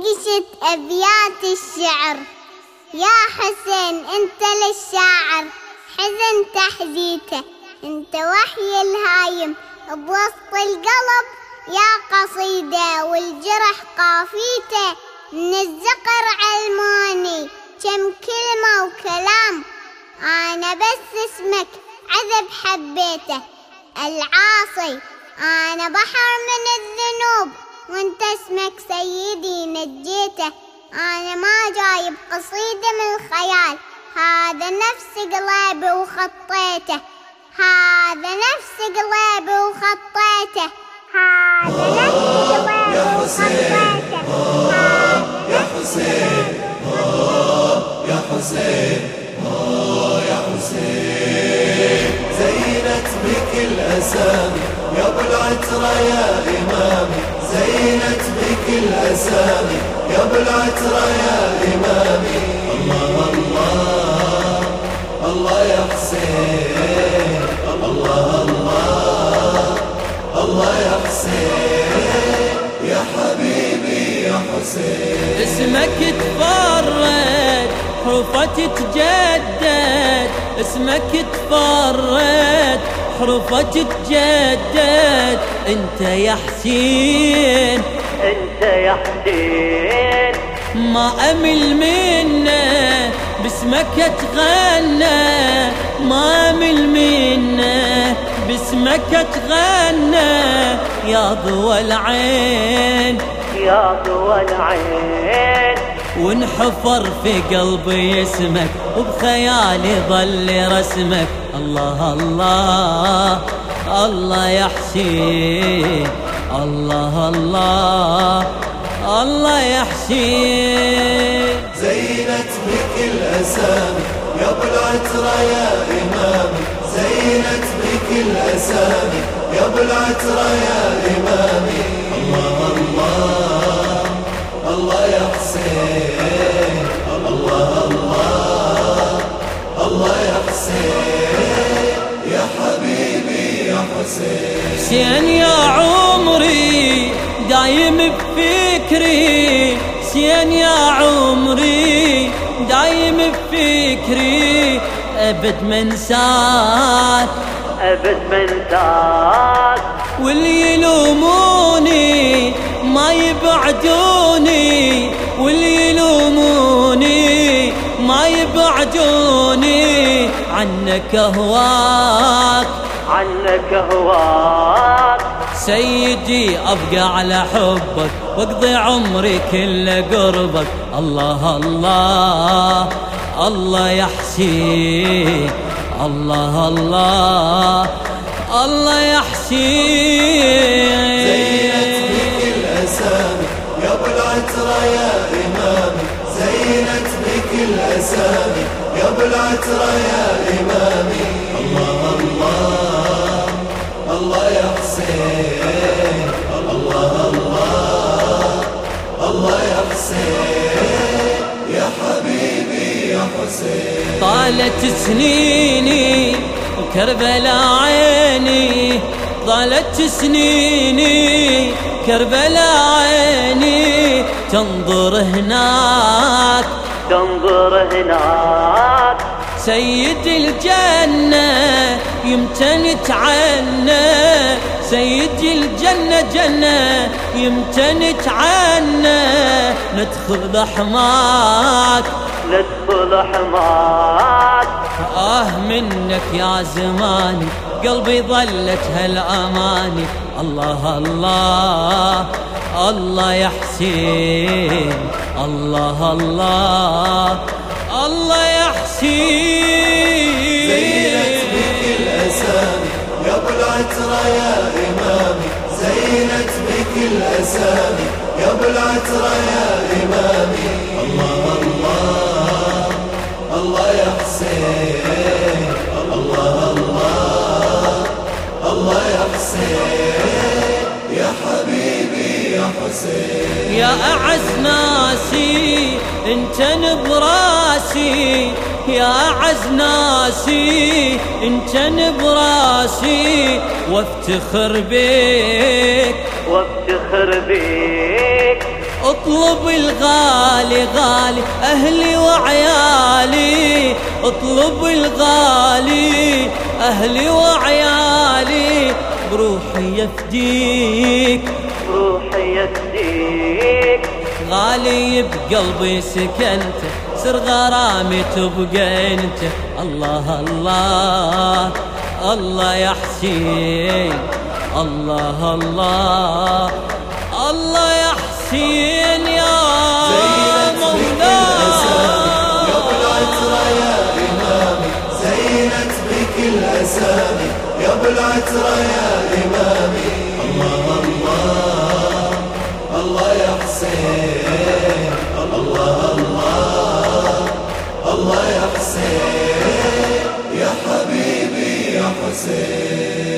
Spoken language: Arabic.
نقشت أبيات الشعر. يا حسين أنت للشاعر. حزن تحزيته. أنت وحي الهايم. بوسط القلب يا قصيدة والجرح قافيته. من الزقر علماني كم كلمة وكلام. أنا بس اسمك عذب حبيته. العاصي أنا بحر من الذنوب. وانت اسمك سيدي نجيته. أنا ما جايب قصيدة من الخيال. هذا نفس قلبي وخطيته. هذا نفس قلبي وخطيته. هذا نفس قلبي وخطيته. يا حسين يا حسين يا حسين زينت بك الأسامي يا أبو العترة يا بك الأسامي يا ابو العترة يا إمامي. الله الله الله يا حسين. الله الله الله يا حسين. يا حبيبي يا حسين. اسمك تفرد حروفه تتجدد. اسمك تفرد حروفه تتجدد. انت يا حسين أنت يا حسين. ما أمل منه باسمك أتغنى. ما أمل منه باسمك أتغنى. يا ضوى العين. يا ضوى العين. وانحفر في قلبي اسمك وبخيالي ظل رسمك. الله الله الله يا حسين. الله الله الله يا حسين زينت بك الأسامي يا أبو العترة يا إمامي زينت بك الأسامي يا أبو العترة يا إمامي الله الله الله يا حسين. الله الله الله يا حسين. يا حبيبي يا حسين. حسين يا دايم بفكري حسين يا عمري دايم بفكري. أبد منساك أبد منساك واللي يلوموني ما يبعدوني. واللي يلوموني ما يبعدوني. عنك اهواك عنك هواك. سيدي أبقى على حبك واقضي عمري كله قربك. الله الله الله يا حسين الله الله الله يا حسين زينت بك الأسامي يا أبو العترة يا إمامي. زينت بك الأسامي يا أبو العترة يا إمامي. طالت سنيني وكربلاء عيني. طالت سنيني كربلاء عيني. تنظر هناك تنظر هناك. سيد الجنة يمتن تعنى سيد الجنة جنة يمتن تعنى ندخل حماك ندخل حماك آه منك يا زماني قلبي ظلت هالأماني. الله الله الله يا حسين. الله الله الله يا زينت الأسامي. يا أبو العترة يا إمامي. يا أعز ناسي إنت نبراسي. يا أعز ناسي إنت نبراسي. وافتخر بيك. وافتخر بيك. اطلب الغالي غالي أهلي وعيالي. اطلب الغالي أهلي وعيالي. بروحي يفديك. بروحي يفديك غالي بقلبي سكنت سر غرامي تبقى انت. الله الله الله يا حسين. الله الله الله يا حسين يا يا ابو العترة يا إمامي. زينت بك الأسامي يا ابو العترة الله